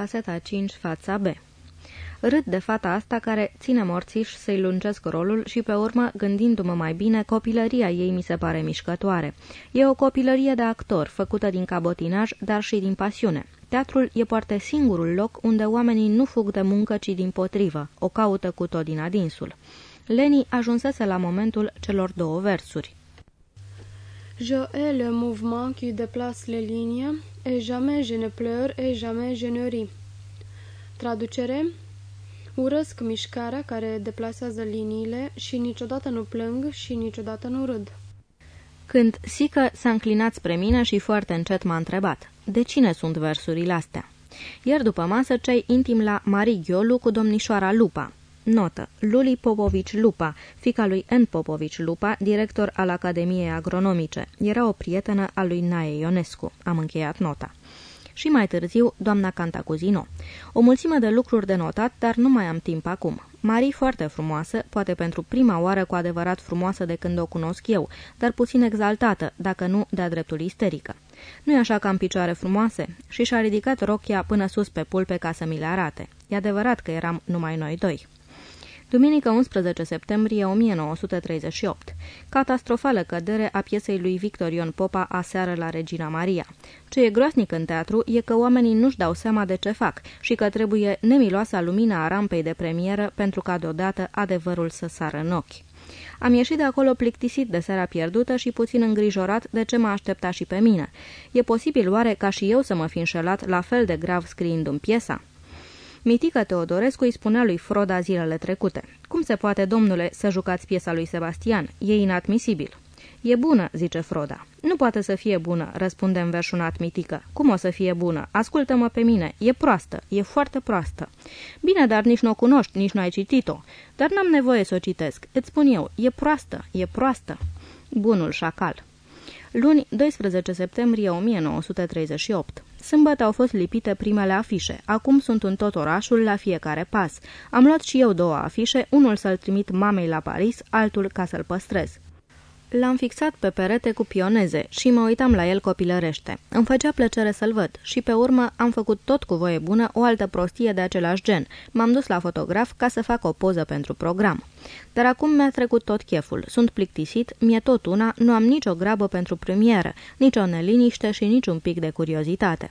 caseta 5, fața B. Râd de fata asta care ține morțiș să-i lungesc rolul și pe urmă, gândindu-mă mai bine, copilăria ei mi se pare mișcătoare. E o copilărie de actor, făcută din cabotinaj, dar și din pasiune. Teatrul e poate singurul loc unde oamenii nu fug de muncă, ci din potrivă, o caută cu tot din adinsul. Leni ajunsese la momentul celor două versuri. Je hais le mouvement qui déplace les lignes, et jamais je ne pleure, et jamais je ne ris. Traducere Urăsc mișcarea care deplasează liniile și niciodată nu plâng și niciodată nu râd. Când Sică s-a înclinat spre mine și foarte încet m-a întrebat, de cine sunt versurile astea? Iar după masă cei intim la Marighiolu cu domnișoara Lupa. Notă. Luli Popovici Lupa, fica lui N. Popovici Lupa, director al Academiei Agronomice. Era o prietenă a lui Nae Ionescu. Am încheiat nota și mai târziu doamna Cantacuzino. O mulțime de lucruri de notat, dar nu mai am timp acum. Marie foarte frumoasă, poate pentru prima oară cu adevărat frumoasă de când o cunosc eu, dar puțin exaltată, dacă nu de-a dreptul isterică. Nu-i așa că am picioare frumoase? Și și-a ridicat rochia până sus pe pulpe ca să mi le arate. E adevărat că eram numai noi doi. Duminică 11 septembrie 1938. Catastrofală cădere a piesei lui Victor Ion Popa aseară la Regina Maria. Ce e groasnic în teatru e că oamenii nu-și dau seama de ce fac și că trebuie nemiloasa lumina a rampei de premieră pentru ca deodată adevărul să sară în ochi. Am ieșit de acolo plictisit de seara pierdută și puțin îngrijorat de ce mă aștepta și pe mine. E posibil oare ca și eu să mă fi înșelat la fel de grav scriindu-mi piesa? Mitică Teodorescu îi spunea lui Froda zilele trecute. Cum se poate, domnule, să jucați piesa lui Sebastian? E inadmisibil. E bună, zice Froda. Nu poate să fie bună, răspunde înverșunat Mitică. Cum o să fie bună? Ascultă-mă pe mine. E proastă, e foarte proastă. Bine, dar nici nu o cunoști, nici nu ai citit-o. Dar n-am nevoie să o citesc. Îți spun eu, e proastă, e proastă. Bunul șacal. Luni, 12 septembrie 1938. Sâmbătă au fost lipite primele afișe. Acum sunt în tot orașul, la fiecare pas. Am luat și eu două afișe, unul să-l trimit mamei la Paris, altul ca să-l păstrez. L-am fixat pe perete cu pioneze și mă uitam la el copilărește. Îmi făcea plăcere să-l văd și pe urmă am făcut tot cu voie bună o altă prostie de același gen. M-am dus la fotograf ca să fac o poză pentru program. Dar acum mi-a trecut tot cheful. Sunt plictisit, mi-e tot una, nu am nicio grabă pentru premieră, nicio neliniște și nici un pic de curiozitate.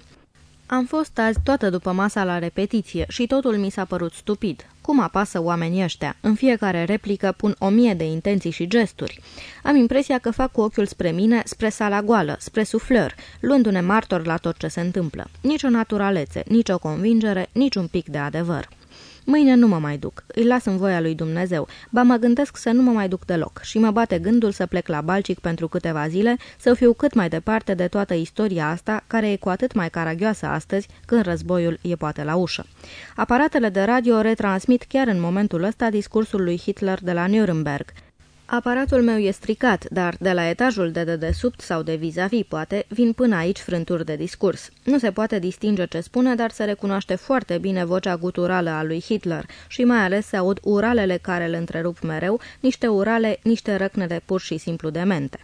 Am fost azi toată după masa la repetiție și totul mi s-a părut stupid. Cum apasă oamenii ăștia? În fiecare replică pun o mie de intenții și gesturi. Am impresia că fac cu ochiul spre mine, spre sala goală, spre suflăr, luându-ne martor la tot ce se întâmplă. Nici o naturalețe, nici o convingere, nici un pic de adevăr. Mâine nu mă mai duc, îi las în voia lui Dumnezeu, ba mă gândesc să nu mă mai duc deloc și mă bate gândul să plec la Balcic pentru câteva zile, să fiu cât mai departe de toată istoria asta, care e cu atât mai caragioasă astăzi, când războiul e poate la ușă. Aparatele de radio retransmit chiar în momentul ăsta discursul lui Hitler de la Nuremberg. Aparatul meu e stricat, dar de la etajul de dedesubt sau de vis-a-vis, -vis, poate, vin până aici frânturi de discurs. Nu se poate distinge ce spune, dar se recunoaște foarte bine vocea guturală a lui Hitler și mai ales se aud uralele care îl întrerup mereu, niște urale, niște răcnele pur și simplu demente.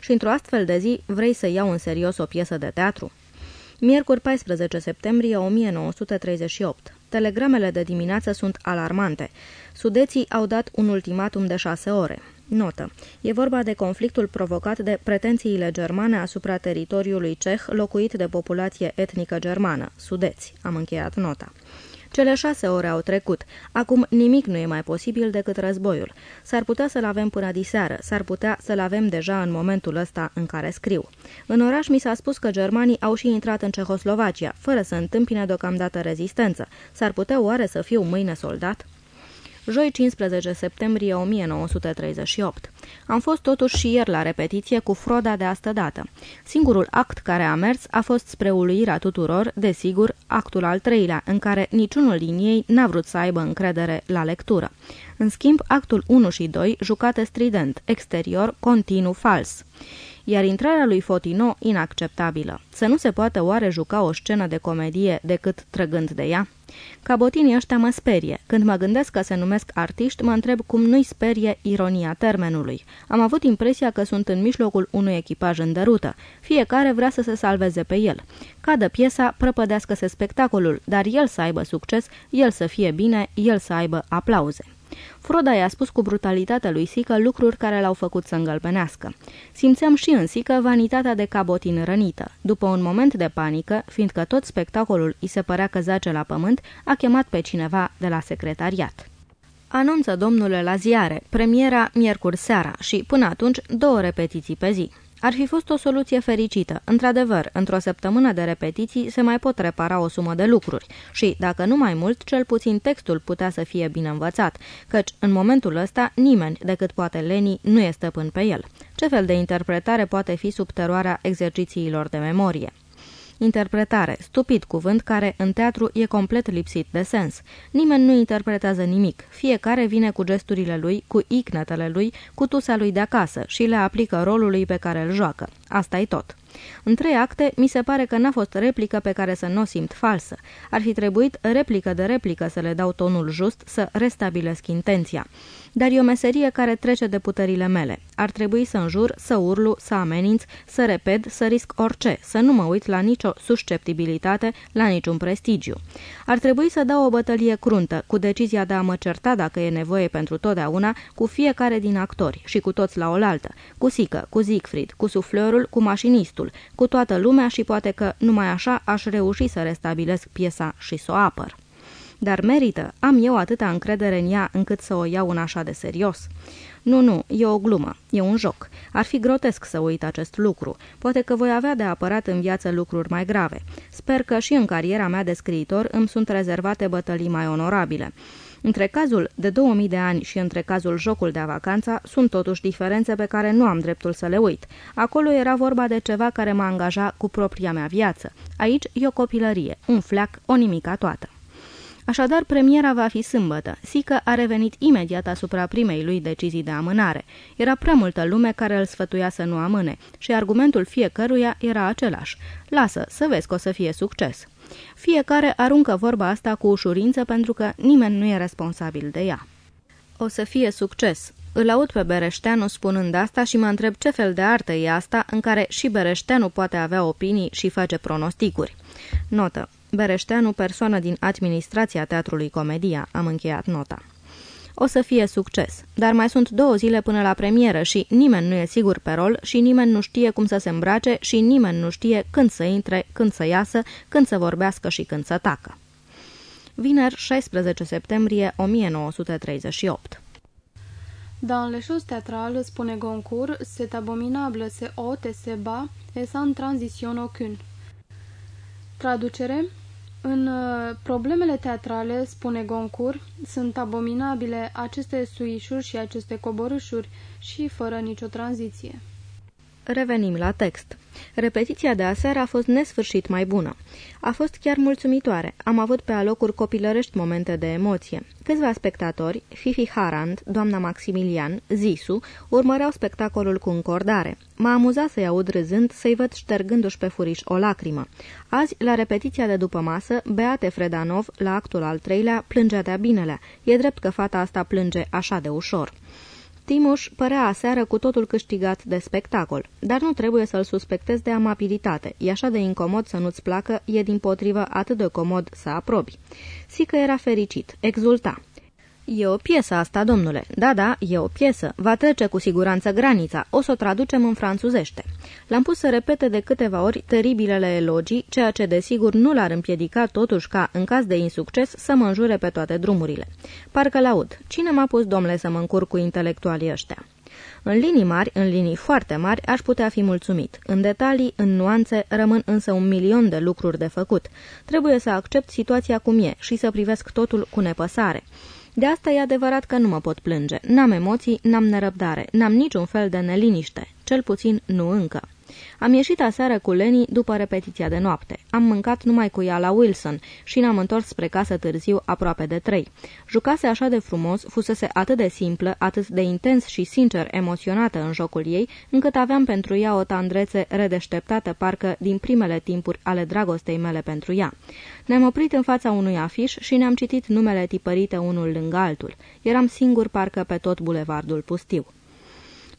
Și într-o astfel de zi vrei să iau în serios o piesă de teatru? Miercuri 14 septembrie 1938. Telegramele de dimineață sunt alarmante. Sudeții au dat un ultimatum de șase ore. Notă. E vorba de conflictul provocat de pretențiile germane asupra teritoriului ceh locuit de populație etnică germană, sudeți. Am încheiat nota. Cele șase ore au trecut. Acum nimic nu e mai posibil decât războiul. S-ar putea să-l avem până diseară, s-ar putea să-l avem deja în momentul ăsta în care scriu. În oraș mi s-a spus că germanii au și intrat în Cehoslovacia, fără să întâmpine deocamdată rezistență. S-ar putea oare să fiu mâine soldat? Joi 15 septembrie 1938. Am fost totuși și ieri la repetiție cu Froda de astă dată. Singurul act care a mers a fost spre uluirea tuturor, desigur, actul al treilea, în care niciunul din ei n-a vrut să aibă încredere la lectură. În schimb, actul 1 și 2, jucate strident, exterior, continuu, fals. Iar intrarea lui Fotino inacceptabilă. Să nu se poată oare juca o scenă de comedie decât trăgând de ea? Cabotinii ăștia mă sperie. Când mă gândesc că se numesc artiști, mă întreb cum nu-i sperie ironia termenului. Am avut impresia că sunt în mijlocul unui echipaj în derută. Fiecare vrea să se salveze pe el. Cadă piesa, prăpădească-se spectacolul, dar el să aibă succes, el să fie bine, el să aibă aplauze. Froda i-a spus cu brutalitatea lui Sică lucruri care l-au făcut să îngălbenească. Simțeam și în Sică vanitatea de cabotin rănită. După un moment de panică, fiindcă tot spectacolul îi se părea că zace la pământ, a chemat pe cineva de la secretariat. Anunță domnule la ziare, premiera miercuri seara și, până atunci, două repetiții pe zi. Ar fi fost o soluție fericită. Într-adevăr, într-o săptămână de repetiții se mai pot repara o sumă de lucruri și, dacă nu mai mult, cel puțin textul putea să fie bine învățat, căci, în momentul ăsta, nimeni, decât poate Leni, nu este stăpân pe el. Ce fel de interpretare poate fi sub teroarea exercițiilor de memorie? Interpretare, stupid cuvânt care în teatru e complet lipsit de sens. Nimeni nu interpretează nimic. Fiecare vine cu gesturile lui, cu icnetele lui, cu tusa lui de acasă și le aplică rolului pe care îl joacă. Asta e tot. În trei acte, mi se pare că n-a fost replică pe care să nu o simt falsă. Ar fi trebuit replică de replică să le dau tonul just, să restabilesc intenția dar e o meserie care trece de puterile mele. Ar trebui să înjur, să urlu, să ameninț, să repet, să risc orice, să nu mă uit la nicio susceptibilitate, la niciun prestigiu. Ar trebui să dau o bătălie cruntă, cu decizia de a mă certa dacă e nevoie pentru totdeauna, cu fiecare din actori și cu toți la oaltă, cu Sică, cu Siegfried, cu suflorul, cu mașinistul, cu toată lumea și poate că numai așa aș reuși să restabilesc piesa și să o apăr. Dar merită, am eu atâta încredere în ea încât să o iau în așa de serios. Nu, nu, e o glumă, e un joc. Ar fi grotesc să uit acest lucru. Poate că voi avea de apărat în viață lucruri mai grave. Sper că și în cariera mea de scriitor îmi sunt rezervate bătălii mai onorabile. Între cazul de 2000 de ani și între cazul jocul de vacanța sunt totuși diferențe pe care nu am dreptul să le uit. Acolo era vorba de ceva care mă angaja cu propria mea viață. Aici e o copilărie, un fleac, o nimica toată. Așadar, premiera va fi sâmbătă. Sică a revenit imediat asupra primei lui decizii de amânare. Era prea multă lume care îl sfătuia să nu amâne și argumentul fiecăruia era același. Lasă, să vezi că o să fie succes. Fiecare aruncă vorba asta cu ușurință pentru că nimeni nu e responsabil de ea. O să fie succes. Îl aud pe Bereșteanu spunând asta și mă întreb ce fel de artă e asta în care și Bereșteanu poate avea opinii și face pronosticuri. Notă. Bereșteanu, persoană din administrația Teatrului Comedia, am încheiat nota. O să fie succes, dar mai sunt două zile până la premieră și nimeni nu e sigur pe rol și nimeni nu știe cum să se îmbrace și nimeni nu știe când să intre, când să iasă, când să vorbească și când să tacă. Vineri, 16 septembrie 1938 Dans les choses théâtrales, spune Goncourt, c'est abominable, c'est haute et c'est bas, et sans transition aucune. Traducere În uh, problemele teatrale, spune Goncur, sunt abominabile aceste suișuri și aceste coborâșuri și fără nicio tranziție. Revenim la text. Repetiția de aseară a fost nesfârșit mai bună. A fost chiar mulțumitoare. Am avut pe alocuri copilărești momente de emoție. Câțiva spectatori, Fifi Harand, doamna Maximilian, Zisu, urmăreau spectacolul cu încordare. M-a amuzat să-i aud râzând, să-i văd ștergându-și pe furiș o lacrimă. Azi, la repetiția de după masă, Beate Fredanov, la actul al treilea, plângea de-a binelea. E drept că fata asta plânge așa de ușor. Timuș părea aseară cu totul câștigat de spectacol, dar nu trebuie să-l suspectezi de amabilitate. E așa de incomod să nu-ți placă, e din potrivă atât de comod să aprobi. Sică era fericit, exulta. E o piesă asta, domnule. Da, da, e o piesă. Va trece cu siguranță granița. O să o traducem în franțuzește. L-am pus să repete de câteva ori teribilele elogii, ceea ce desigur nu l-ar împiedica totuși ca, în caz de insucces, să mă înjure pe toate drumurile. Parcă laud. Cine m-a pus, domnule, să mă încurc cu intelectualii ăștia? În linii mari, în linii foarte mari, aș putea fi mulțumit. În detalii, în nuanțe, rămân însă un milion de lucruri de făcut. Trebuie să accept situația cum e și să privesc totul cu nepăsare. De asta e adevărat că nu mă pot plânge. N-am emoții, n-am nerăbdare, n-am niciun fel de neliniște, cel puțin nu încă. Am ieșit aseară cu Leni după repetiția de noapte. Am mâncat numai cu ea la Wilson și ne-am întors spre casă târziu, aproape de trei. Jucase așa de frumos, fusese atât de simplă, atât de intens și sincer emoționată în jocul ei, încât aveam pentru ea o tandrețe redeșteptată parcă din primele timpuri ale dragostei mele pentru ea. Ne-am oprit în fața unui afiș și ne-am citit numele tipărite unul lângă altul. Eram singur parcă pe tot bulevardul pustiu.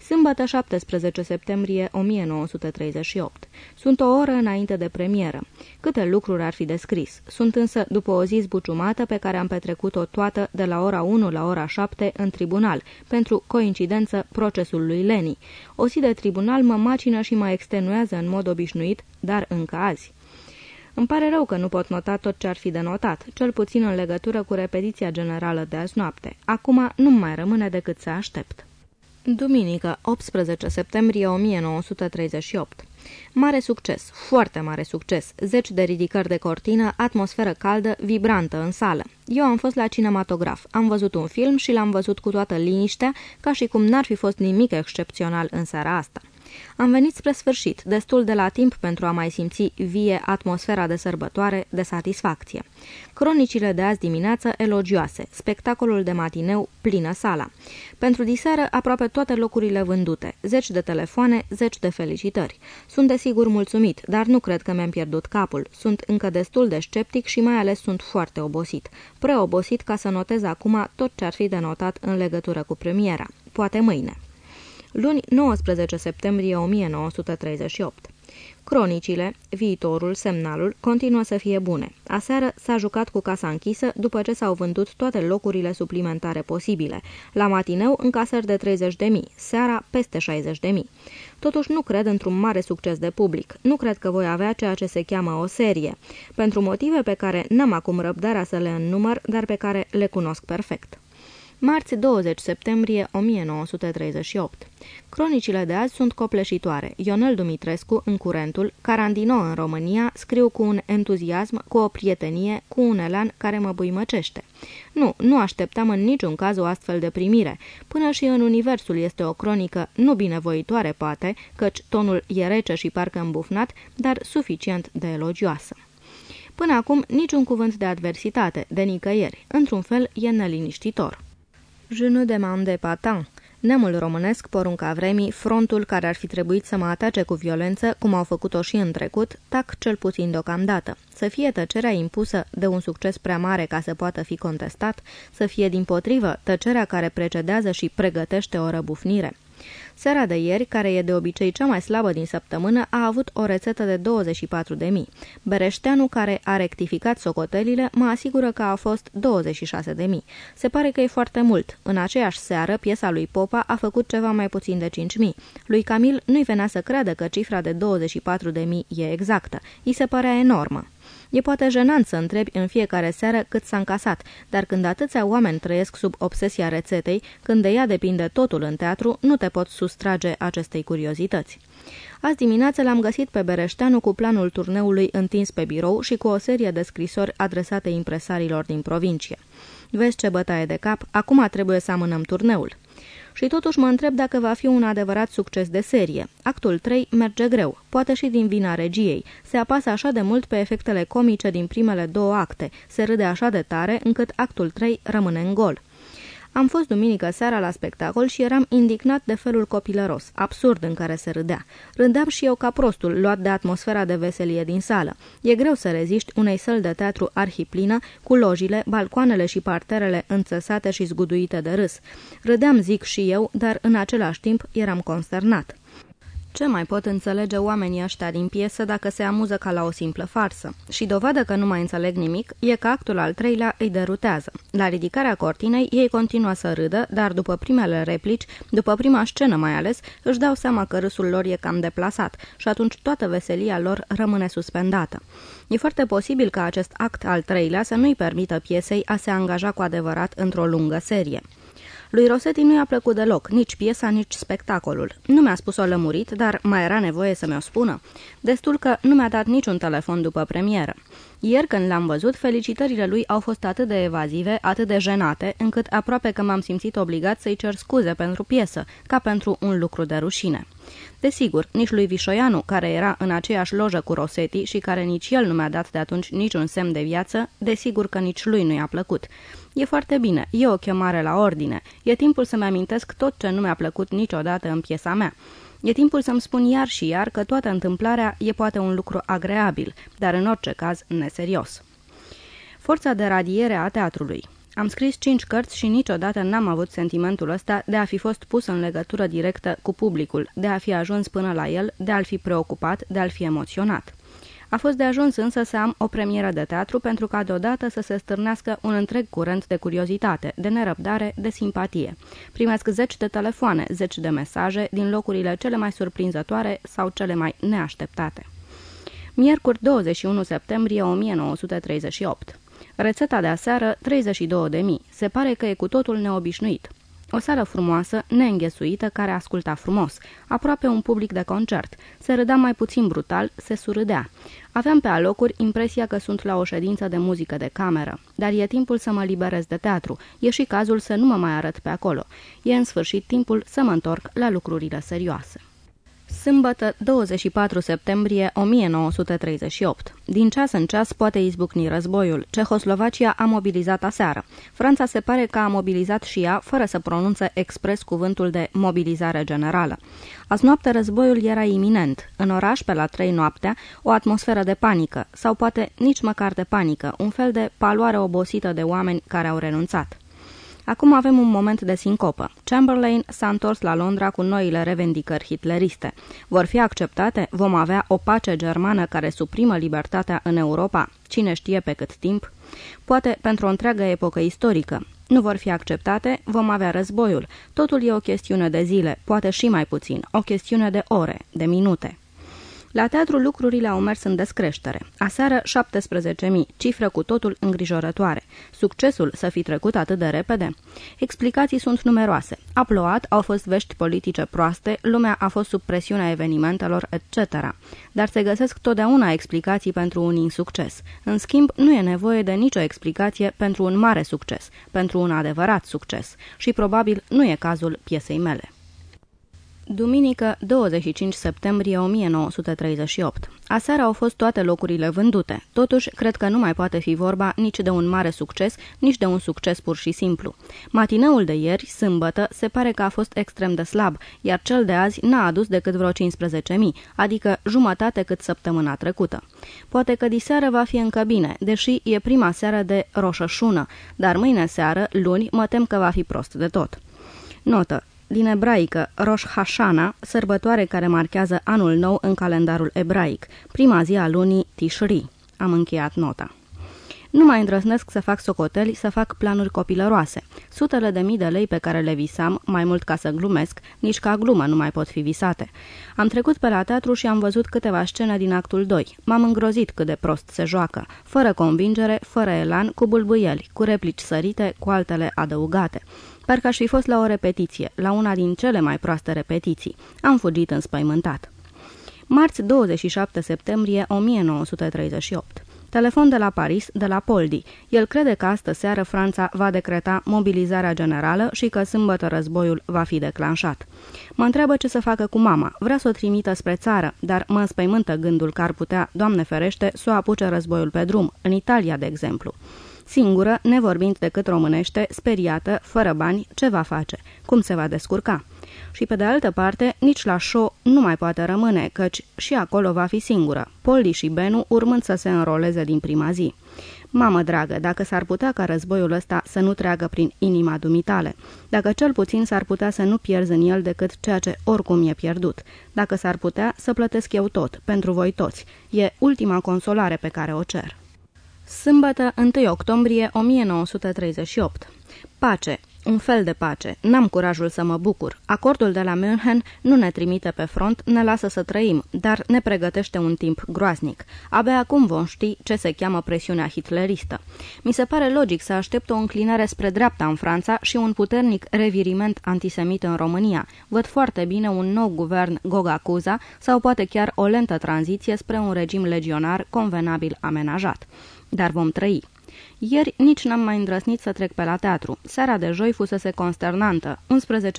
Sâmbătă 17 septembrie 1938. Sunt o oră înainte de premieră. Câte lucruri ar fi descris. Sunt însă după o zi zbuciumată pe care am petrecut-o toată de la ora 1 la ora 7 în tribunal, pentru coincidență procesul lui Leni. O zi de tribunal mă macină și mă extenuează în mod obișnuit, dar încă azi. Îmi pare rău că nu pot nota tot ce ar fi de notat, cel puțin în legătură cu repetiția generală de azi noapte. Acum nu mai rămâne decât să aștept. Duminică, 18 septembrie 1938. Mare succes, foarte mare succes, zeci de ridicări de cortină, atmosferă caldă, vibrantă în sală. Eu am fost la cinematograf, am văzut un film și l-am văzut cu toată liniștea, ca și cum n-ar fi fost nimic excepțional în seara asta. Am venit spre sfârșit, destul de la timp pentru a mai simți vie atmosfera de sărbătoare, de satisfacție. Cronicile de azi dimineață elogioase, spectacolul de matineu plină sala. Pentru diseară aproape toate locurile vândute, zeci de telefoane, zeci de felicitări. Sunt desigur mulțumit, dar nu cred că mi-am pierdut capul. Sunt încă destul de sceptic și mai ales sunt foarte obosit. Preobosit ca să notez acum tot ce ar fi de notat în legătură cu premiera. Poate mâine. Luni 19 septembrie 1938 Cronicile, viitorul, semnalul, continuă să fie bune. Aseară s-a jucat cu casa închisă după ce s-au vândut toate locurile suplimentare posibile. La matineu, încasări de 30.000, seara peste 60.000. Totuși nu cred într-un mare succes de public. Nu cred că voi avea ceea ce se cheamă o serie. Pentru motive pe care n-am acum răbdarea să le înnumăr, dar pe care le cunosc perfect. Marți 20 septembrie 1938. Cronicile de azi sunt copleșitoare. Ionel Dumitrescu, în curentul, Carandino în România, scriu cu un entuziasm, cu o prietenie, cu un elan care mă buimăcește. Nu, nu așteptam în niciun caz o astfel de primire. Până și în universul este o cronică nu binevoitoare, poate, căci tonul e rece și parcă îmbufnat, dar suficient de elogioasă. Până acum, niciun cuvânt de adversitate, de nicăieri. Într-un fel, e neliniștitor. Je ne demande pas tant. Neamul românesc, porunca vremii, frontul care ar fi trebuit să mă atace cu violență, cum au făcut-o și în trecut, tac cel puțin deocamdată. Să fie tăcerea impusă de un succes prea mare ca să poată fi contestat, să fie din potrivă tăcerea care precedează și pregătește o răbufnire. Seara de ieri, care e de obicei cea mai slabă din săptămână, a avut o rețetă de 24 de mii. Bereșteanu, care a rectificat socotelile, mă asigură că a fost 26 de mii. Se pare că e foarte mult. În aceeași seară, piesa lui Popa a făcut ceva mai puțin de 5 mii. Lui Camil nu-i venea să creadă că cifra de 24 de mii e exactă. I se părea enormă. E poate jenant să întrebi în fiecare seară cât s-a încasat, dar când atâția oameni trăiesc sub obsesia rețetei, când de ea depinde totul în teatru, nu te poți sustrage acestei curiozități. Azi dimineață l-am găsit pe Bereșteanu cu planul turneului întins pe birou și cu o serie de scrisori adresate impresarilor din provincie. Vezi ce bătaie de cap, acum trebuie să amânăm turneul și totuși mă întreb dacă va fi un adevărat succes de serie. Actul 3 merge greu, poate și din vina regiei. Se apasă așa de mult pe efectele comice din primele două acte, se râde așa de tare încât actul 3 rămâne în gol. Am fost duminică seara la spectacol și eram indignat de felul copilăros, absurd în care se râdea. Rândeam și eu ca prostul, luat de atmosfera de veselie din sală. E greu să reziști unei săli de teatru arhiplină, cu lojile, balcoanele și parterele înțesate și zguduite de râs. Râdeam, zic și eu, dar în același timp eram consternat. Ce mai pot înțelege oamenii ăștia din piesă dacă se amuză ca la o simplă farsă? Și dovadă că nu mai înțeleg nimic e că actul al treilea îi derutează. La ridicarea cortinei, ei continuă să râdă, dar după primele replici, după prima scenă mai ales, își dau seama că râsul lor e cam deplasat și atunci toată veselia lor rămâne suspendată. E foarte posibil ca acest act al treilea să nu-i permită piesei a se angaja cu adevărat într-o lungă serie. Lui Rosetti nu i-a plăcut deloc, nici piesa, nici spectacolul. Nu mi-a spus-o lămurit, dar mai era nevoie să mi-o spună. Destul că nu mi-a dat niciun telefon după premieră. Ieri când l-am văzut, felicitările lui au fost atât de evazive, atât de jenate, încât aproape că m-am simțit obligat să-i cer scuze pentru piesă, ca pentru un lucru de rușine. Desigur, nici lui Vișoianu, care era în aceeași lojă cu Rosetti și care nici el nu mi-a dat de atunci niciun semn de viață, desigur că nici lui nu i-a plăcut. E foarte bine, e o chemare la ordine. E timpul să-mi amintesc tot ce nu mi-a plăcut niciodată în piesa mea. E timpul să-mi spun iar și iar că toată întâmplarea e poate un lucru agreabil, dar în orice caz neserios. Forța de radiere a teatrului am scris cinci cărți și niciodată n-am avut sentimentul ăsta de a fi fost pus în legătură directă cu publicul, de a fi ajuns până la el, de a-l fi preocupat, de a-l fi emoționat. A fost de ajuns însă să am o premieră de teatru pentru ca deodată să se stârnească un întreg curent de curiozitate, de nerăbdare, de simpatie. Primesc zeci de telefoane, zeci de mesaje din locurile cele mai surprinzătoare sau cele mai neașteptate. Miercuri 21 septembrie 1938 Rețeta de aseară 32.000. Se pare că e cu totul neobișnuit. O sală frumoasă, neînghesuită, care asculta frumos. Aproape un public de concert. Se râdea mai puțin brutal, se surâdea. Aveam pe alocuri impresia că sunt la o ședință de muzică de cameră. Dar e timpul să mă liberez de teatru. E și cazul să nu mă mai arăt pe acolo. E în sfârșit timpul să mă întorc la lucrurile serioase. Sâmbătă, 24 septembrie 1938. Din ceas în ceas poate izbucni războiul. Cehoslovacia a mobilizat aseară. Franța se pare că a mobilizat și ea, fără să pronunțe expres cuvântul de mobilizare generală. Azi noapte războiul era iminent. În oraș, pe la trei noaptea, o atmosferă de panică, sau poate nici măcar de panică, un fel de paloare obosită de oameni care au renunțat. Acum avem un moment de sincopă. Chamberlain s-a întors la Londra cu noile revendicări hitleriste. Vor fi acceptate? Vom avea o pace germană care suprimă libertatea în Europa? Cine știe pe cât timp? Poate pentru o întreagă epocă istorică. Nu vor fi acceptate, vom avea războiul. Totul e o chestiune de zile, poate și mai puțin, o chestiune de ore, de minute. La teatru lucrurile au mers în descreștere. Aseară 17.000, cifră cu totul îngrijorătoare. Succesul să fi trecut atât de repede? Explicații sunt numeroase. A plouat, au fost vești politice proaste, lumea a fost sub presiunea evenimentelor, etc. Dar se găsesc totdeauna explicații pentru un insucces. În schimb, nu e nevoie de nicio explicație pentru un mare succes, pentru un adevărat succes. Și probabil nu e cazul piesei mele. Duminică, 25 septembrie 1938. Aseară au fost toate locurile vândute. Totuși, cred că nu mai poate fi vorba nici de un mare succes, nici de un succes pur și simplu. Matineul de ieri, sâmbătă, se pare că a fost extrem de slab, iar cel de azi n-a adus decât vreo 15.000, adică jumătate cât săptămâna trecută. Poate că diseară va fi încă bine, deși e prima seară de roșășună, dar mâine seară, luni, mă tem că va fi prost de tot. Notă din ebraică Rosh Hashana, sărbătoare care marchează anul nou în calendarul ebraic, prima zi a lunii Tishri. Am încheiat nota. Nu mai îndrăznesc să fac socoteli, să fac planuri copilăroase. Sutele de mii de lei pe care le visam, mai mult ca să glumesc, nici ca glumă nu mai pot fi visate. Am trecut pe la teatru și am văzut câteva scene din actul 2. M-am îngrozit cât de prost se joacă. Fără convingere, fără elan, cu bulbuieli, cu replici sărite, cu altele adăugate. Parcă aș fi fost la o repetiție, la una din cele mai proaste repetiții. Am fugit înspăimântat. Marți 27 septembrie 1938 Telefon de la Paris, de la Poldi. El crede că astă seară Franța va decreta mobilizarea generală și că sâmbătă războiul va fi declanșat. Mă întreabă ce să facă cu mama. Vrea să o trimită spre țară, dar mă înspăimântă gândul că ar putea, Doamne ferește, să o apuce războiul pe drum, în Italia, de exemplu. Singură, nevorbind decât românește, speriată, fără bani, ce va face? Cum se va descurca? Și pe de altă parte, nici la show nu mai poate rămâne, căci și acolo va fi singură, Polly și Benu urmând să se înroleze din prima zi. Mamă dragă, dacă s-ar putea ca războiul ăsta să nu treagă prin inima dumitale, dacă cel puțin s-ar putea să nu pierzi în el decât ceea ce oricum e pierdut, dacă s-ar putea să plătesc eu tot, pentru voi toți, e ultima consolare pe care o cer. Sâmbătă, 1 octombrie 1938. Pace. Un fel de pace. N-am curajul să mă bucur. Acordul de la München nu ne trimite pe front, ne lasă să trăim, dar ne pregătește un timp groaznic. Abia acum vom ști ce se cheamă presiunea hitleristă. Mi se pare logic să aștept o înclinare spre dreapta în Franța și un puternic reviriment antisemit în România. Văd foarte bine un nou guvern Gogacuza sau poate chiar o lentă tranziție spre un regim legionar convenabil amenajat dar vom trăi. Ieri nici n-am mai îndrăsnit să trec pe la teatru. Seara de joi fusese consternantă,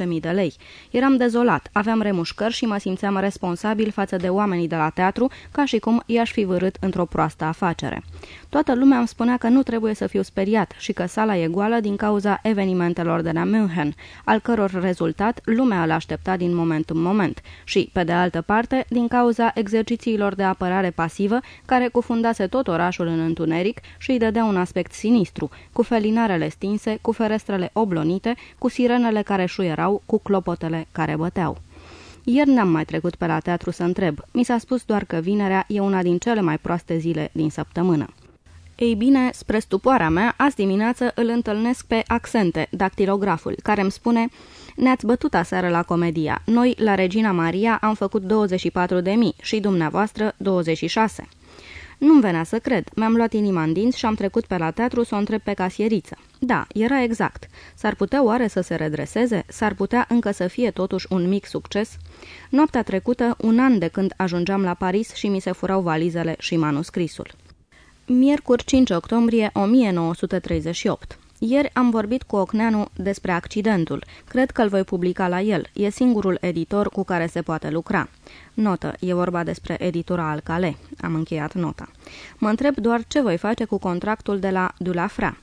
11.000 de lei. Eram dezolat, aveam remușcări și mă simțeam responsabil față de oamenii de la teatru, ca și cum i-aș fi vărât într-o proastă afacere. Toată lumea îmi spunea că nu trebuie să fiu speriat și că sala e goală din cauza evenimentelor de la München, al căror rezultat lumea îl aștepta din moment în moment și, pe de altă parte, din cauza exercițiilor de apărare pasivă care cufundase tot orașul în întuneric și îi dădea un aspect sinistru, cu felinarele stinse, cu ferestrele oblonite, cu sirenele care șuierau, cu clopotele care băteau. Ieri n-am mai trecut pe la teatru să întreb. Mi s-a spus doar că vinerea e una din cele mai proaste zile din săptămână. Ei bine, spre stupoarea mea, azi dimineață îl întâlnesc pe Accente, dactilograful, care îmi spune Ne-ați bătut aseară la comedia. Noi, la Regina Maria, am făcut 24 de mii și dumneavoastră 26. Nu-mi venea să cred. Mi-am luat inima în dinți și am trecut pe la teatru să o întreb pe casieriță. Da, era exact. S-ar putea oare să se redreseze? S-ar putea încă să fie totuși un mic succes? Noaptea trecută, un an de când ajungeam la Paris și mi se furau valizele și manuscrisul. Miercuri 5 octombrie 1938 ieri am vorbit cu Ocneanu despre accidentul. Cred că îl voi publica la el. E singurul editor cu care se poate lucra. Notă. E vorba despre editura Alcale. Am încheiat nota. Mă întreb doar ce voi face cu contractul de la Dulafra.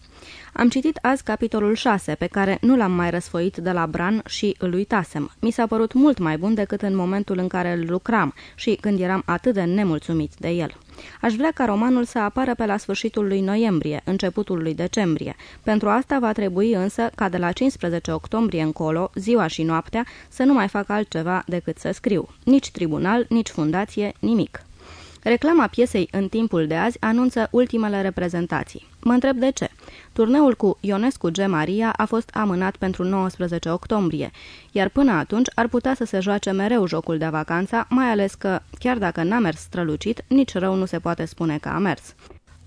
Am citit azi capitolul 6, pe care nu l-am mai răsfoit de la Bran și îl uitasem. Mi s-a părut mult mai bun decât în momentul în care îl lucram și când eram atât de nemulțumit de el. Aș vrea ca romanul să apară pe la sfârșitul lui noiembrie, începutul lui decembrie. Pentru asta va trebui însă ca de la 15 octombrie încolo, ziua și noaptea, să nu mai fac altceva decât să scriu. Nici tribunal, nici fundație, nimic. Reclama piesei în timpul de azi anunță ultimele reprezentații. Mă întreb de ce. Turneul cu Ionescu G. Maria a fost amânat pentru 19 octombrie, iar până atunci ar putea să se joace mereu jocul de vacanța, mai ales că, chiar dacă n-a mers strălucit, nici rău nu se poate spune că a mers.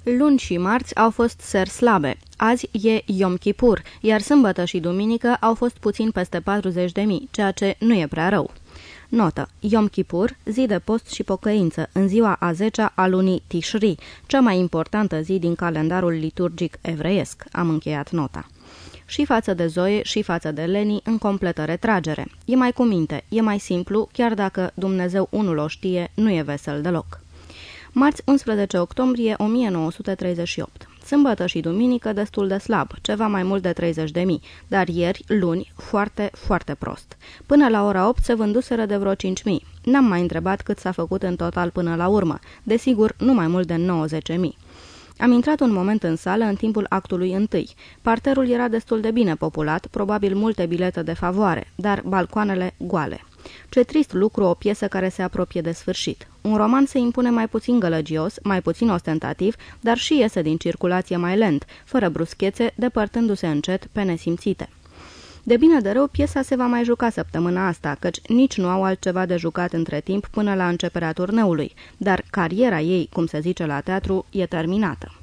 Luni și marți au fost seri slabe, azi e Yom Kippur, iar sâmbătă și duminică au fost puțin peste 40.000, ceea ce nu e prea rău. Notă. Yom Kippur, zi de post și pocăință, în ziua a 10 a lunii Tishri, cea mai importantă zi din calendarul liturgic evreiesc. Am încheiat nota și față de Zoe și față de Leni în completă retragere. E mai cu minte, e mai simplu, chiar dacă Dumnezeu unul o știe, nu e vesel deloc. Marți 11 octombrie 1938 Sâmbătă și duminică destul de slab, ceva mai mult de 30 de mii, dar ieri, luni, foarte, foarte prost. Până la ora 8 se vânduseră de vreo 5 mii. N-am mai întrebat cât s-a făcut în total până la urmă. Desigur, nu mai mult de 90 mii. Am intrat un moment în sală în timpul actului întâi. Parterul era destul de bine populat, probabil multe bilete de favoare, dar balcoanele goale. Ce trist lucru o piesă care se apropie de sfârșit. Un roman se impune mai puțin gălăgios, mai puțin ostentativ, dar și iese din circulație mai lent, fără bruschețe, depărtându-se încet pe nesimțite. De bine de rău, piesa se va mai juca săptămâna asta, căci nici nu au altceva de jucat între timp până la începerea turneului, dar cariera ei, cum se zice la teatru, e terminată.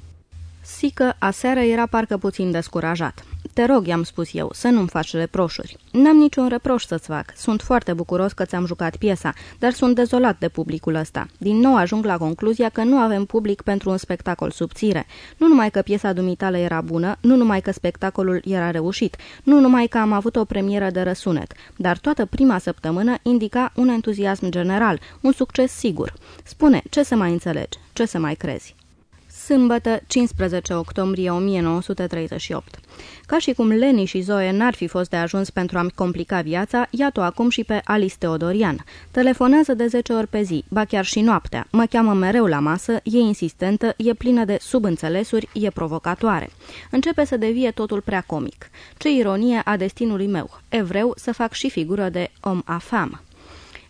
Sică aseară era parcă puțin descurajat. Te rog, i-am spus eu, să nu-mi faci reproșuri. N-am niciun reproș să-ți fac. Sunt foarte bucuros că ți-am jucat piesa, dar sunt dezolat de publicul ăsta. Din nou ajung la concluzia că nu avem public pentru un spectacol subțire. Nu numai că piesa dumitale era bună, nu numai că spectacolul era reușit, nu numai că am avut o premieră de răsunet, dar toată prima săptămână indica un entuziasm general, un succes sigur. Spune, ce să mai înțelegi? Ce să mai crezi? Sâmbătă, 15 octombrie 1938. Ca și cum Leni și Zoe n-ar fi fost de ajuns pentru a-mi complica viața, iată acum și pe Alice Teodorian. Telefonează de 10 ori pe zi, ba chiar și noaptea. Mă cheamă mereu la masă, e insistentă, e plină de subînțelesuri, e provocatoare. Începe să devie totul prea comic. Ce ironie a destinului meu. Evreu să fac și figură de om afam.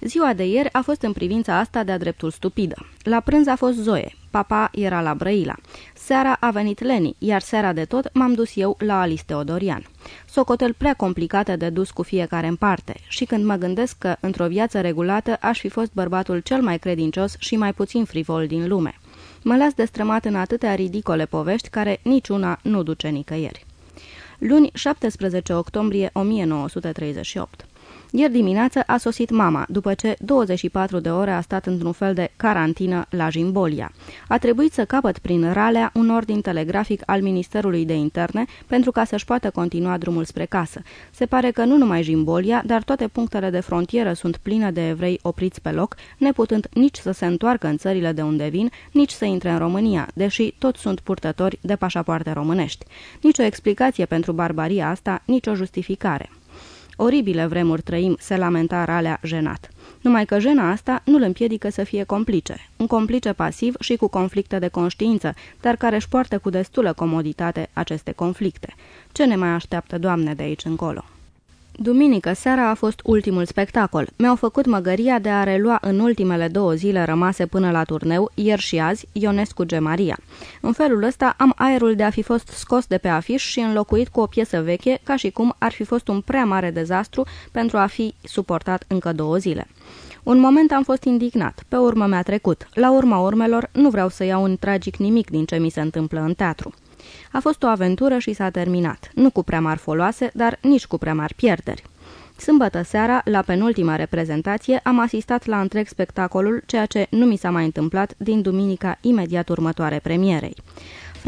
Ziua de ieri a fost în privința asta de-a dreptul stupidă. La prânz a fost Zoe, papa era la Brăila. Seara a venit Leni, iar seara de tot m-am dus eu la Alice Teodorian. Socotel prea complicate de dus cu fiecare în parte și când mă gândesc că, într-o viață regulată, aș fi fost bărbatul cel mai credincios și mai puțin frivol din lume. Mă las destrămat în atâtea ridicole povești care niciuna nu duce nicăieri. Luni, 17 octombrie 1938 Ieri dimineață a sosit mama, după ce 24 de ore a stat într-un fel de carantină la Jimbolia. A trebuit să capăt prin ralea un ordin telegrafic al Ministerului de Interne pentru ca să-și poată continua drumul spre casă. Se pare că nu numai Jimbolia, dar toate punctele de frontieră sunt pline de evrei opriți pe loc, neputând nici să se întoarcă în țările de unde vin, nici să intre în România, deși toți sunt purtători de pașapoarte românești. Nici o explicație pentru barbaria asta, nici o justificare. Oribile vremuri trăim, se lamenta Ralea jenat. Numai că jena asta nu îl împiedică să fie complice. Un complice pasiv și cu conflicte de conștiință, dar care își poartă cu destulă comoditate aceste conflicte. Ce ne mai așteaptă, Doamne, de aici încolo? Duminică seara a fost ultimul spectacol. Mi-au făcut măgăria de a relua în ultimele două zile rămase până la turneu, ieri și azi, Ionescu Gemaria. În felul ăsta am aerul de a fi fost scos de pe afiș și înlocuit cu o piesă veche, ca și cum ar fi fost un prea mare dezastru pentru a fi suportat încă două zile. Un moment am fost indignat, pe urmă mi-a trecut. La urma urmelor, nu vreau să iau un tragic nimic din ce mi se întâmplă în teatru. A fost o aventură și s-a terminat, nu cu prea mari foloase, dar nici cu prea mari pierderi. Sâmbătă seara, la penultima reprezentație, am asistat la întreg spectacolul, ceea ce nu mi s-a mai întâmplat din duminica imediat următoare premierei.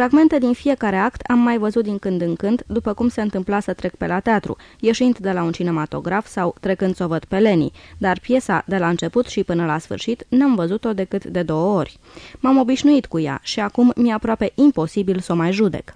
Fragmente din fiecare act am mai văzut din când în când, după cum se întâmpla să trec pe la teatru, ieșind de la un cinematograf sau trecând să o văd pe Leni, dar piesa, de la început și până la sfârșit, n-am văzut-o decât de două ori. M-am obișnuit cu ea și acum mi-e aproape imposibil să o mai judec.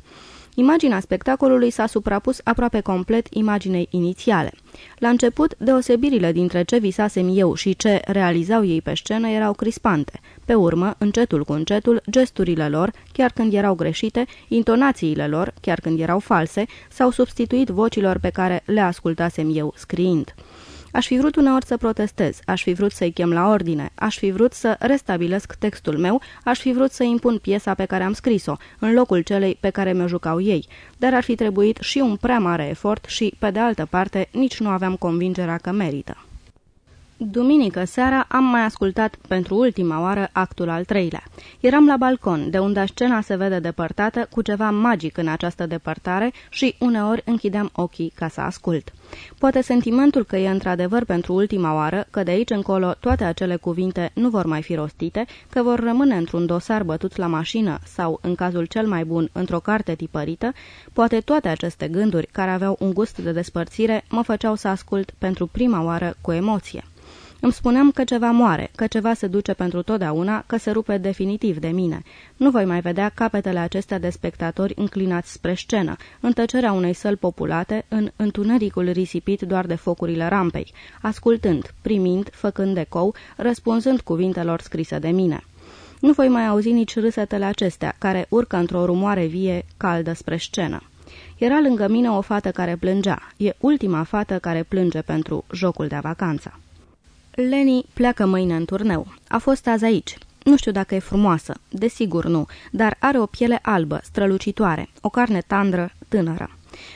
Imaginea spectacolului s-a suprapus aproape complet imaginei inițiale. La început, deosebirile dintre ce visasem eu și ce realizau ei pe scenă erau crispante. Pe urmă, încetul cu încetul, gesturile lor, chiar când erau greșite, intonațiile lor, chiar când erau false, s-au substituit vocilor pe care le ascultasem eu scriind. Aș fi vrut uneori să protestez, aș fi vrut să-i chem la ordine, aș fi vrut să restabilesc textul meu, aș fi vrut să impun piesa pe care am scris-o, în locul celei pe care mi-o jucau ei, dar ar fi trebuit și un prea mare efort și, pe de altă parte, nici nu aveam convingerea că merită. Duminică seara am mai ascultat pentru ultima oară actul al treilea. Eram la balcon, de unde scena se vede depărtată, cu ceva magic în această depărtare și uneori închideam ochii ca să ascult. Poate sentimentul că e într-adevăr pentru ultima oară, că de aici încolo toate acele cuvinte nu vor mai fi rostite, că vor rămâne într-un dosar bătut la mașină sau, în cazul cel mai bun, într-o carte tipărită, poate toate aceste gânduri, care aveau un gust de despărțire, mă făceau să ascult pentru prima oară cu emoție. Îmi spuneam că ceva moare, că ceva se duce pentru totdeauna, că se rupe definitiv de mine. Nu voi mai vedea capetele acestea de spectatori înclinați spre scenă, în tăcerea unei săli populate, în întunericul risipit doar de focurile rampei, ascultând, primind, făcând ecou, răspunzând cuvintelor scrise de mine. Nu voi mai auzi nici râsetele acestea, care urcă într-o rumoare vie, caldă spre scenă. Era lângă mine o fată care plângea. E ultima fată care plânge pentru jocul de vacanță. Leni pleacă mâine în turneu. A fost azi aici. Nu știu dacă e frumoasă, desigur nu, dar are o piele albă, strălucitoare, o carne tandră, tânără.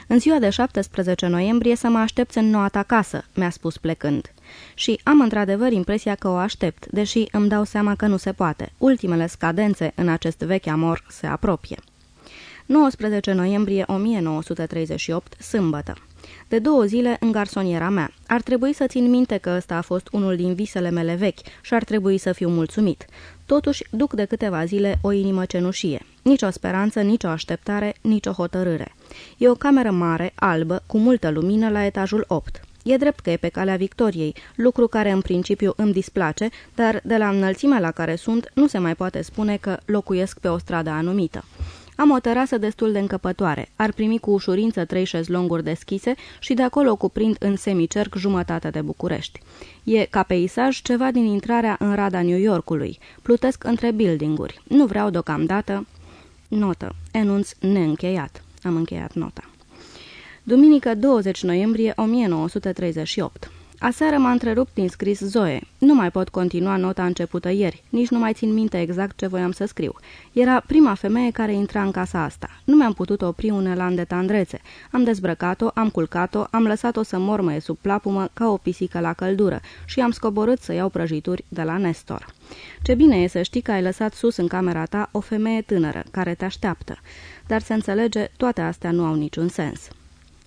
În ziua de 17 noiembrie să mă aștepți în noua ta casă, mi-a spus plecând. Și am într-adevăr impresia că o aștept, deși îmi dau seama că nu se poate. Ultimele scadențe în acest vechi amor se apropie. 19 noiembrie 1938, sâmbătă. De două zile în garsoniera mea. Ar trebui să țin minte că ăsta a fost unul din visele mele vechi și ar trebui să fiu mulțumit. Totuși, duc de câteva zile o inimă cenușie. Nici o speranță, nici o așteptare, nici o hotărâre. E o cameră mare, albă, cu multă lumină la etajul 8. E drept că e pe calea victoriei, lucru care în principiu îmi displace, dar de la înălțimea la care sunt, nu se mai poate spune că locuiesc pe o stradă anumită. Am o terasă destul de încăpătoare. Ar primi cu ușurință trei șezlonguri deschise și de acolo cuprind în semicerc jumătate de București. E, ca peisaj, ceva din intrarea în rada New Yorkului. Plutesc între buildinguri. Nu vreau deocamdată... Notă. Enunț neîncheiat. Am încheiat nota. Duminică 20 noiembrie 1938 Aseară m-a întrerupt din scris Zoe. Nu mai pot continua nota începută ieri, nici nu mai țin minte exact ce voiam să scriu. Era prima femeie care intra în casa asta. Nu mi-am putut opri un elan de tandrețe. Am dezbrăcat-o, am culcat-o, am lăsat-o să mormăie sub plapumă ca o pisică la căldură și am scoborât să iau prăjituri de la Nestor. Ce bine e să știi că ai lăsat sus în camera ta o femeie tânără care te așteaptă, dar se înțelege, toate astea nu au niciun sens.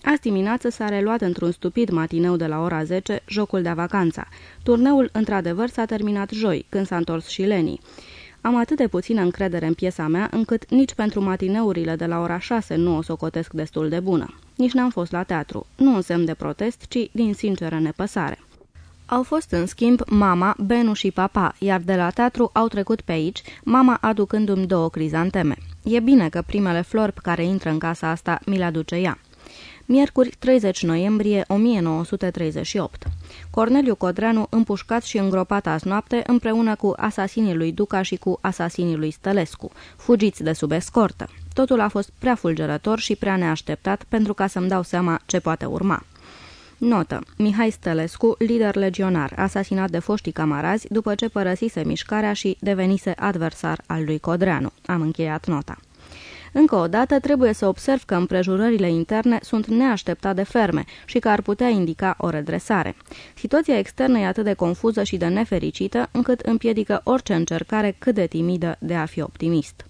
Azi dimineață s-a reluat într-un stupid matineu de la ora 10 jocul de vacanța. Turneul, într-adevăr, s-a terminat joi, când s-a întors și Leni. Am atât de puțină încredere în piesa mea, încât nici pentru matineurile de la ora 6 nu o socotesc destul de bună. Nici n-am fost la teatru, nu în semn de protest, ci din sinceră nepăsare. Au fost, în schimb, mama, Benu și papa, iar de la teatru au trecut pe aici, mama aducându-mi două crizanteme. E bine că primele flori care intră în casa asta mi le aduce ea. Miercuri 30 noiembrie 1938 Corneliu Codreanu împușcat și îngropat azi noapte împreună cu asasinii lui Duca și cu asasinii lui Stălescu, fugiți de sub escortă. Totul a fost prea fulgerător și prea neașteptat pentru ca să-mi dau seama ce poate urma. Notă. Mihai Stălescu, lider legionar, asasinat de foștii camarazi după ce părăsise mișcarea și devenise adversar al lui Codreanu. Am încheiat nota. Încă o dată trebuie să observ că împrejurările interne sunt neașteptat de ferme și că ar putea indica o redresare. Situația externă e atât de confuză și de nefericită încât împiedică orice încercare cât de timidă de a fi optimist.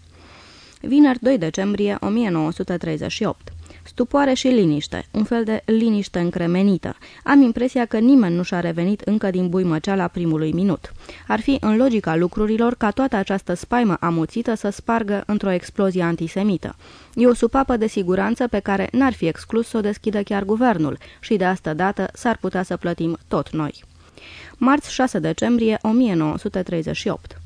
Vineri 2 decembrie 1938 Stupoare și liniște, un fel de liniște încremenită. Am impresia că nimeni nu și-a revenit încă din buimăceala primului minut. Ar fi în logica lucrurilor ca toată această spaimă amuțită să spargă într-o explozie antisemită. E o supapă de siguranță pe care n-ar fi exclus să o deschidă chiar guvernul și de asta dată s-ar putea să plătim tot noi. Marți 6 decembrie 1938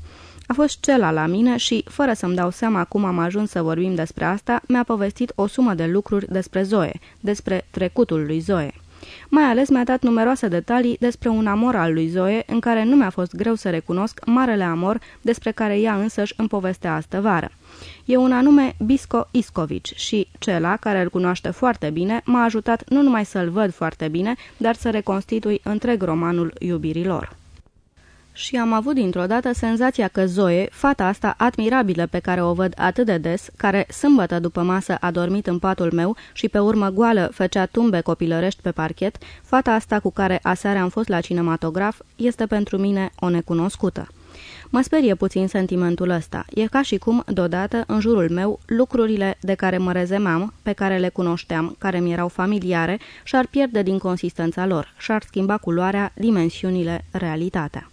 a fost cela la mine și, fără să-mi dau seama cum am ajuns să vorbim despre asta, mi-a povestit o sumă de lucruri despre Zoe, despre trecutul lui Zoe. Mai ales mi-a dat numeroase detalii despre un amor al lui Zoe, în care nu mi-a fost greu să recunosc marele amor despre care ea însăși îmi povestea astă vară. E un anume Bisco Iscovici și cela care îl cunoaște foarte bine m-a ajutat nu numai să-l văd foarte bine, dar să reconstitui întreg romanul iubirilor și am avut dintr-o dată senzația că Zoe, fata asta admirabilă pe care o văd atât de des, care sâmbătă după masă a dormit în patul meu și pe urmă goală făcea tumbe copilărești pe parchet, fata asta cu care aseară am fost la cinematograf, este pentru mine o necunoscută. Mă sperie puțin sentimentul ăsta. E ca și cum, deodată, în jurul meu, lucrurile de care mă rezemeam, pe care le cunoșteam, care mi erau familiare, și-ar pierde din consistența lor, și-ar schimba culoarea, dimensiunile, realitatea.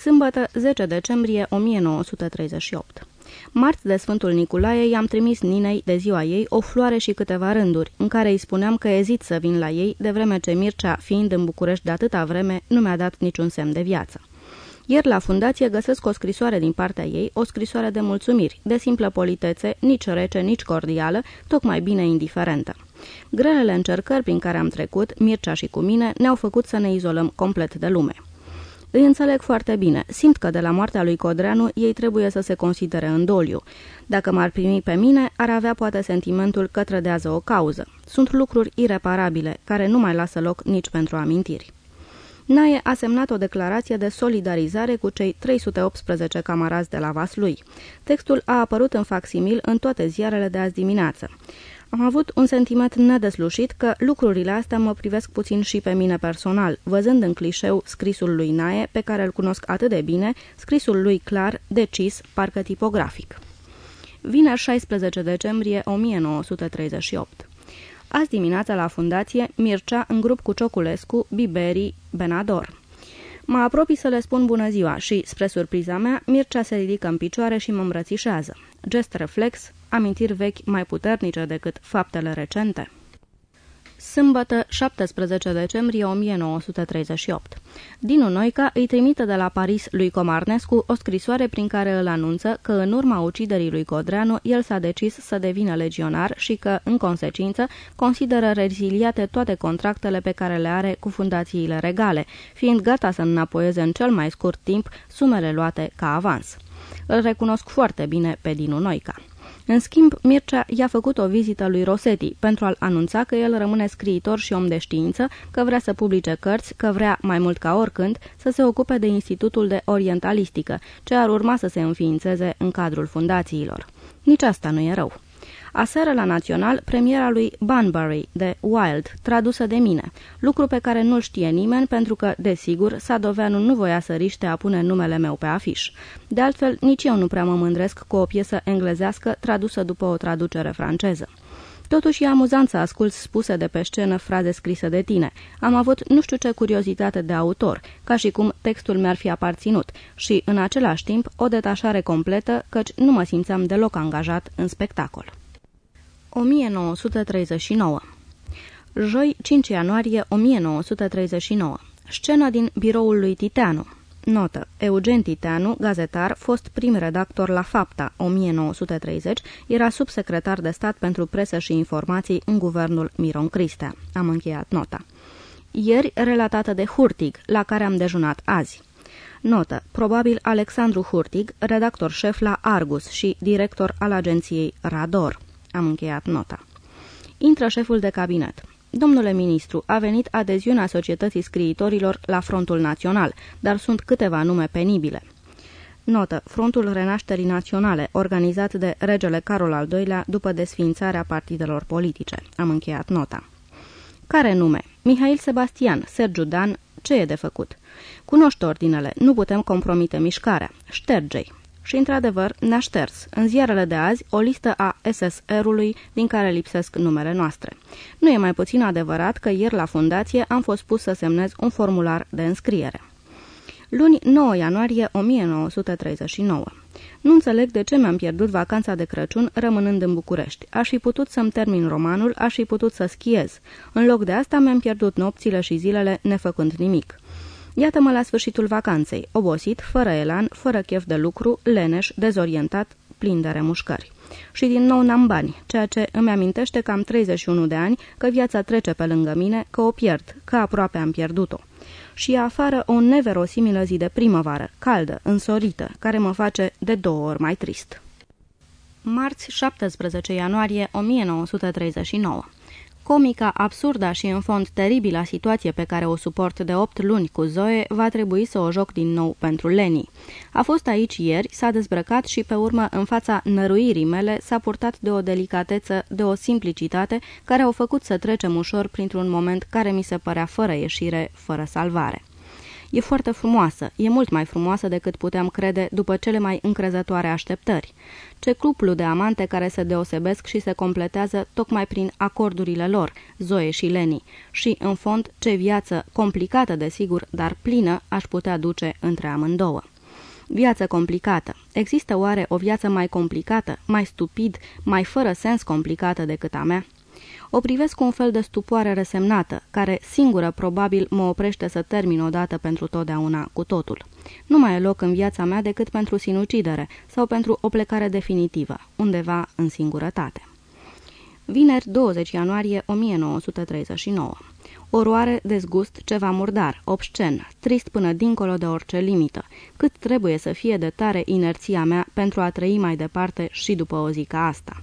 Sâmbătă, 10 decembrie 1938 Marți de Sfântul Nicolae i-am trimis Ninei de ziua ei o floare și câteva rânduri, în care îi spuneam că ezit să vin la ei, de vreme ce Mircea, fiind în București de atâta vreme, nu mi-a dat niciun semn de viață. Ieri la fundație găsesc o scrisoare din partea ei, o scrisoare de mulțumiri, de simplă politețe, nici rece, nici cordială, tocmai bine indiferentă. Grelele încercări prin care am trecut, Mircea și cu mine, ne-au făcut să ne izolăm complet de lume. Îi înțeleg foarte bine. Simt că de la moartea lui Codreanu ei trebuie să se considere în doliu. Dacă m-ar primi pe mine, ar avea poate sentimentul că trădează o cauză. Sunt lucruri ireparabile, care nu mai lasă loc nici pentru amintiri. Nae a semnat o declarație de solidarizare cu cei 318 camarazi de la Vaslui. Textul a apărut în facsimil în toate ziarele de azi dimineață. Am avut un sentiment nedeslușit că lucrurile astea mă privesc puțin și pe mine personal, văzând în clișeu scrisul lui Nae, pe care îl cunosc atât de bine, scrisul lui clar, decis, parcă tipografic. Vineri 16 decembrie 1938 Azi dimineața la fundație, Mircea în grup cu Cioculescu, Biberi, Benador. Mă apropii să le spun bună ziua și, spre surpriza mea, Mircea se ridică în picioare și mă îmbrățișează. Gest reflex, amintiri vechi mai puternice decât faptele recente. Sâmbătă, 17 decembrie 1938. Dinu Noica îi trimite de la Paris lui Comarnescu o scrisoare prin care îl anunță că în urma uciderii lui Codreanu el s-a decis să devină legionar și că, în consecință, consideră reziliate toate contractele pe care le are cu fundațiile regale, fiind gata să înapoieze în cel mai scurt timp sumele luate ca avans. Îl recunosc foarte bine pe Dinu Noica. În schimb, Mircea i-a făcut o vizită lui Rosetti pentru a-l anunța că el rămâne scriitor și om de știință, că vrea să publice cărți, că vrea, mai mult ca oricând, să se ocupe de Institutul de Orientalistică, ce ar urma să se înființeze în cadrul fundațiilor. Nici asta nu e rău. Aseară la Național, premiera lui Bunbury, de Wild, tradusă de mine, lucru pe care nu-l știe nimeni pentru că, desigur, Sadoveanu nu voia să riște a pune numele meu pe afiș. De altfel, nici eu nu prea mă mândresc cu o piesă englezească tradusă după o traducere franceză. Totuși e amuzant să ascult spuse de pe scenă fraze scrise de tine. Am avut nu știu ce curiozitate de autor, ca și cum textul mi-ar fi aparținut și, în același timp, o detașare completă, căci nu mă simțeam deloc angajat în spectacol. 1939 Joi, 5 ianuarie 1939 Scenă din biroul lui Titeanu Notă. Eugen Titeanu, gazetar, fost prim redactor la Fapta, 1930, era subsecretar de stat pentru presă și informații în guvernul Miron Cristea. Am încheiat nota. Ieri relatată de Hurtig, la care am dejunat azi. Notă. Probabil Alexandru Hurtig, redactor șef la Argus și director al agenției Rador. Am încheiat nota. Intră șeful de cabinet. Domnule ministru, a venit adeziunea societății scriitorilor la Frontul Național, dar sunt câteva nume penibile. Notă. Frontul Renașterii Naționale, organizat de regele Carol al II-lea după desfințarea partidelor politice. Am încheiat nota. Care nume? Mihail Sebastian, Sergiu Dan, ce e de făcut? Cunoști ordinele, nu putem compromite mișcarea. Ștergei. Și, într-adevăr, ne-a șters, în ziarele de azi, o listă a SSR-ului din care lipsesc numele noastre. Nu e mai puțin adevărat că ieri la fundație am fost pus să semnez un formular de înscriere. Luni 9 ianuarie 1939 Nu înțeleg de ce mi-am pierdut vacanța de Crăciun rămânând în București. Aș fi putut să-mi termin romanul, aș fi putut să schiez. În loc de asta mi-am pierdut nopțile și zilele nefăcând nimic. Iată-mă la sfârșitul vacanței, obosit, fără elan, fără chef de lucru, leneș, dezorientat, plin de remușcări. Și din nou n-am bani, ceea ce îmi amintește că am 31 de ani, că viața trece pe lângă mine, că o pierd, că aproape am pierdut-o. Și e afară o neverosimilă zi de primăvară, caldă, însorită, care mă face de două ori mai trist. Marți 17 ianuarie 1939 Comica, absurda și în fond teribilă situație pe care o suport de opt luni cu Zoe va trebui să o joc din nou pentru Leni. A fost aici ieri, s-a dezbrăcat și pe urmă în fața năruirii mele s-a purtat de o delicateță, de o simplicitate care au făcut să trecem ușor printr-un moment care mi se părea fără ieșire, fără salvare. E foarte frumoasă, e mult mai frumoasă decât puteam crede după cele mai încrezătoare așteptări. Ce cuplu de amante care se deosebesc și se completează tocmai prin acordurile lor, Zoe și Leni, și, în fond, ce viață, complicată desigur, dar plină, aș putea duce între amândouă. Viață complicată. Există oare o viață mai complicată, mai stupid, mai fără sens complicată decât a mea? O privesc cu un fel de stupoare resemnată, care singură probabil mă oprește să termin odată pentru totdeauna cu totul. Nu mai e loc în viața mea decât pentru sinucidere sau pentru o plecare definitivă, undeva în singurătate. Vineri 20 ianuarie 1939 Oroare, dezgust, ceva murdar, obscen, trist până dincolo de orice limită. Cât trebuie să fie de tare inerția mea pentru a trăi mai departe și după o zi ca asta.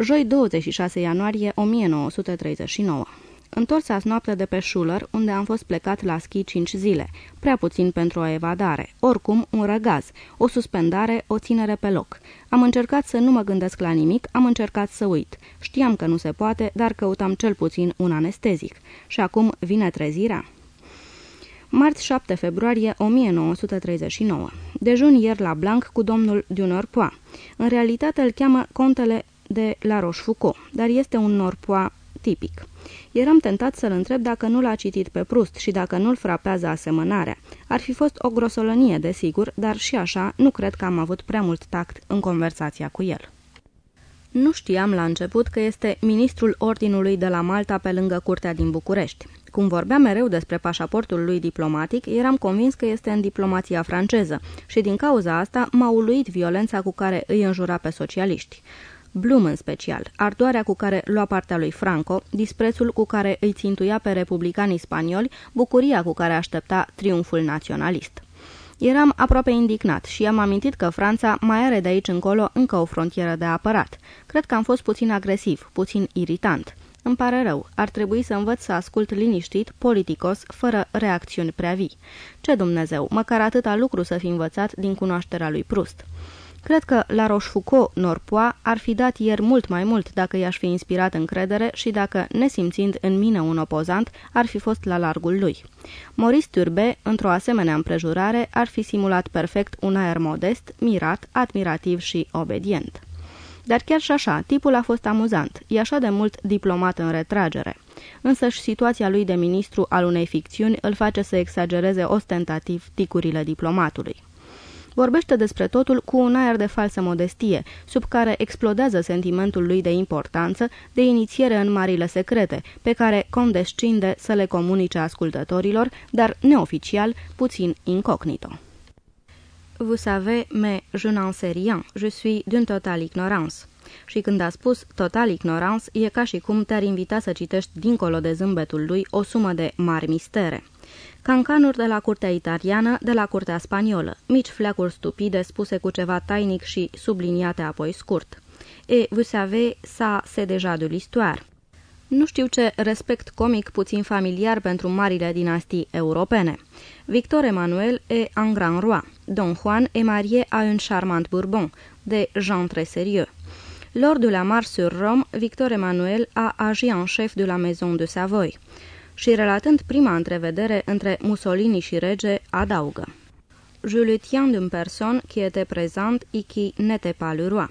Joi 26 ianuarie 1939 Întors azi noapte de pe Schuller, unde am fost plecat la schi 5 zile, prea puțin pentru o evadare, oricum un răgaz, o suspendare, o ținere pe loc. Am încercat să nu mă gândesc la nimic, am încercat să uit. Știam că nu se poate, dar căutam cel puțin un anestezic. Și acum vine trezirea? Marți 7 februarie 1939. Dejun ieri la Blanc cu domnul Dunorpois. În realitate îl cheamă contele de la Rochefoucauld, dar este un norpoa tipic. Eram tentat să-l întreb dacă nu l-a citit pe Prust și dacă nu-l frapează asemănarea. Ar fi fost o grosolănie, desigur, dar și așa nu cred că am avut prea mult tact în conversația cu el. Nu știam la început că este ministrul ordinului de la Malta pe lângă curtea din București. Cum vorbea mereu despre pașaportul lui diplomatic, eram convins că este în diplomația franceză și din cauza asta m-a uluit violența cu care îi înjura pe socialiști. Blum în special, ardoarea cu care lua partea lui Franco, disprețul cu care îi țintuia pe republicanii spanioli, bucuria cu care aștepta triumful naționalist. Eram aproape indignat și am amintit că Franța mai are de aici încolo încă o frontieră de apărat. Cred că am fost puțin agresiv, puțin iritant. Îmi pare rău, ar trebui să învăț să ascult liniștit, politicos, fără reacțiuni prea vii. Ce Dumnezeu, măcar atâta lucru să fi învățat din cunoașterea lui Prust. Cred că la Rochefoucauld Norpois ar fi dat ieri mult mai mult dacă i-aș fi inspirat încredere și dacă, nesimțind în mine un opozant, ar fi fost la largul lui. Maurice Turbe, într-o asemenea împrejurare, ar fi simulat perfect un aer modest, mirat, admirativ și obedient. Dar chiar și așa, tipul a fost amuzant, e așa de mult diplomat în retragere. Însăși situația lui de ministru al unei ficțiuni îl face să exagereze ostentativ ticurile diplomatului. Vorbește despre totul cu un aer de falsă modestie, sub care explodează sentimentul lui de importanță, de inițiere în marile secrete, pe care condescinde să le comunice ascultătorilor, dar neoficial, puțin incognito. Vous savez, mais je n'en sais rien. Je suis d'une totale ignorance. Și când a spus total ignorance, e ca și cum te-ar invita să citești dincolo de zâmbetul lui o sumă de mari mistere. Cancanuri de la curtea italiană, de la curtea spaniolă, mici fleacuri stupide spuse cu ceva tainic și subliniate apoi scurt. E, vous savez, ça c'est déjà de l'histoire. Nu știu ce respect comic puțin familiar pentru marile dinastii europene. Victor Emmanuel est un grand roi. Don Juan est marié à un charmant Bourbon, de gens très sérieux. Lors de la marche sur Rome, Victor Emmanuel a agi en chef de la Maison de Savoie și relatând prima întrevedere între Mussolini și rege, adaugă. Je le tiens d'une personne qui était présente et qui n'était pas le roi.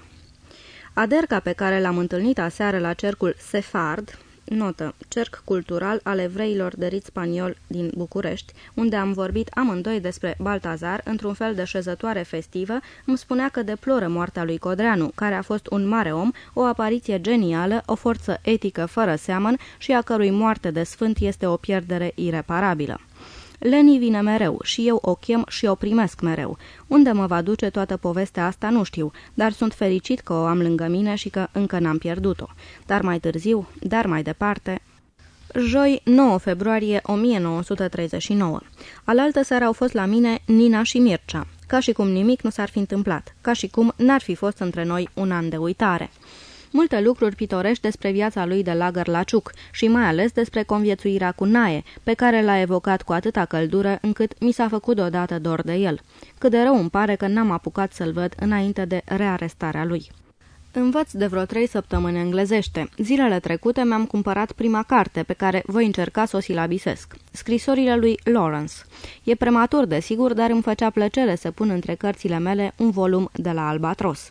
Aderca pe care l-am întâlnit aseară la cercul Sefard, Notă. Cerc cultural al evreilor de rit spaniol din București, unde am vorbit amândoi despre Baltazar într-un fel de șezătoare festivă, îmi spunea că deploră moartea lui Codreanu, care a fost un mare om, o apariție genială, o forță etică fără seamăn și a cărui moarte de sfânt este o pierdere ireparabilă. Leni vine mereu și eu o chem și o primesc mereu. Unde mă va duce toată povestea asta nu știu, dar sunt fericit că o am lângă mine și că încă n-am pierdut-o. Dar mai târziu, dar mai departe... Joi, 9 februarie 1939. Alaltă seară au fost la mine Nina și Mircea, ca și cum nimic nu s-ar fi întâmplat, ca și cum n-ar fi fost între noi un an de uitare multe lucruri pitorești despre viața lui de lagăr la Ciuc și mai ales despre conviețuirea cu Nae, pe care l-a evocat cu atâta căldură încât mi s-a făcut deodată dor de el. Cât de rău îmi pare că n-am apucat să-l văd înainte de rearestarea lui. Învăț de vreo trei săptămâni englezește. Zilele trecute mi-am cumpărat prima carte, pe care voi încerca să o silabisesc. Scrisorile lui Lawrence. E prematur, desigur, dar îmi făcea plăcere să pun între cărțile mele un volum de la Albatros.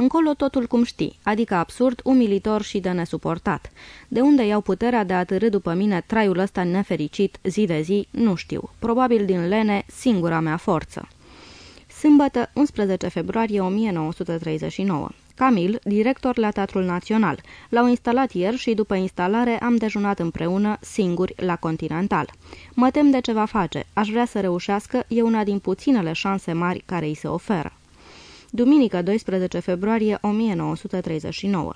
Încolo totul cum știi, adică absurd, umilitor și de nesuportat. De unde iau puterea de a târâ după mine traiul ăsta nefericit zi de zi, nu știu. Probabil din lene, singura mea forță. Sâmbătă, 11 februarie 1939. Camil, director la Teatrul Național. L-au instalat ieri și după instalare am dejunat împreună, singuri, la Continental. Mă tem de ce va face. Aș vrea să reușească, e una din puținele șanse mari care îi se oferă. Duminică 12 februarie 1939.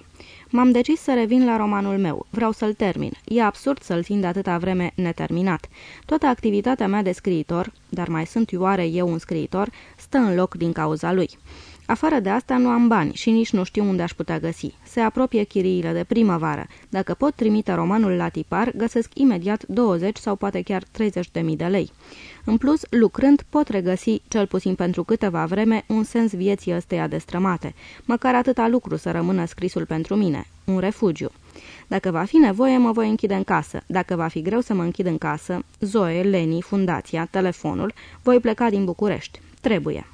M-am decis să revin la romanul meu. Vreau să-l termin. E absurd să-l țin de atâta vreme neterminat. Toată activitatea mea de scriitor, dar mai sunt oare eu un scriitor, stă în loc din cauza lui. Afară de asta nu am bani și nici nu știu unde aș putea găsi. Se apropie chiriile de primăvară. Dacă pot trimite romanul la tipar, găsesc imediat 20 sau poate chiar 30 de mii de lei. În plus, lucrând, pot regăsi, cel puțin pentru câteva vreme, un sens vieții ăsteia destrămate. Măcar atâta lucru să rămână scrisul pentru mine. Un refugiu. Dacă va fi nevoie, mă voi închide în casă. Dacă va fi greu să mă închid în casă, Zoe, Leni, fundația, telefonul, voi pleca din București. Trebuie.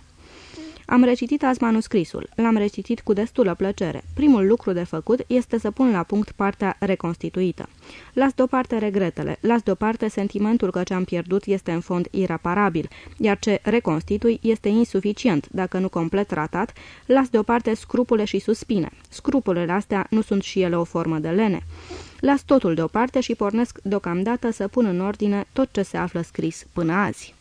Am recitit azi manuscrisul. L-am recitit cu destulă plăcere. Primul lucru de făcut este să pun la punct partea reconstituită. Las deoparte regretele, las deoparte sentimentul că ce am pierdut este în fond iraparabil, iar ce reconstitui este insuficient, dacă nu complet ratat, las deoparte scrupule și suspine. Scrupulele astea nu sunt și ele o formă de lene. Las totul deoparte și pornesc deocamdată să pun în ordine tot ce se află scris până azi.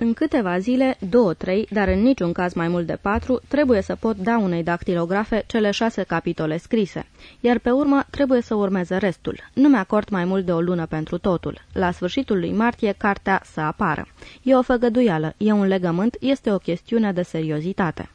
În câteva zile, două, trei, dar în niciun caz mai mult de patru, trebuie să pot da unei dactilografe cele șase capitole scrise, iar pe urmă trebuie să urmeze restul. Nu mi-acord mai mult de o lună pentru totul. La sfârșitul lui martie, cartea să apară. E o făgăduială, e un legământ, este o chestiune de seriozitate.